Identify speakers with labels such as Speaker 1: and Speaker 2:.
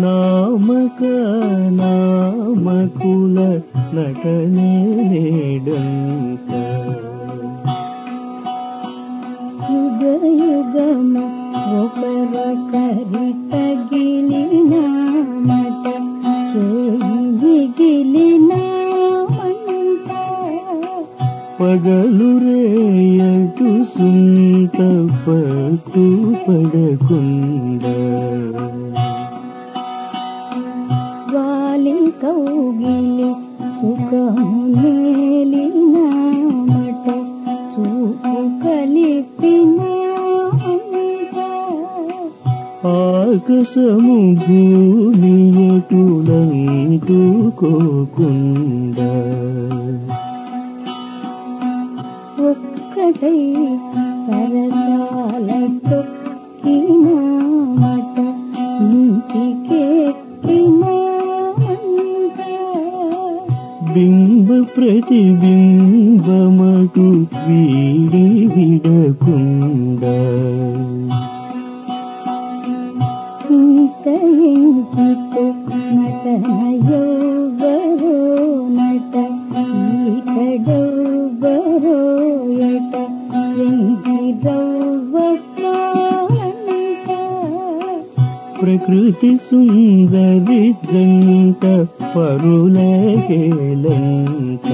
Speaker 1: నామక నామకుల నటనే నేడంత
Speaker 2: యుగ యుగము ఒకరొకరి తగిలినా
Speaker 1: పగలు రేయటు సుంత పట్టు పడకుండా.
Speaker 2: వాలి కౌగిలి సుఖము నేలినామట చూపు కలిపిన
Speaker 1: ఆకాశము భూమియటులంటుకోకుండా
Speaker 2: ఒక్కటై పరసాలతో తొక్కినామట
Speaker 1: బింబ ప్రతిబింబమటు
Speaker 2: వీడివి
Speaker 1: ప్రకృతి సుందరి జంట పరుల హేళంట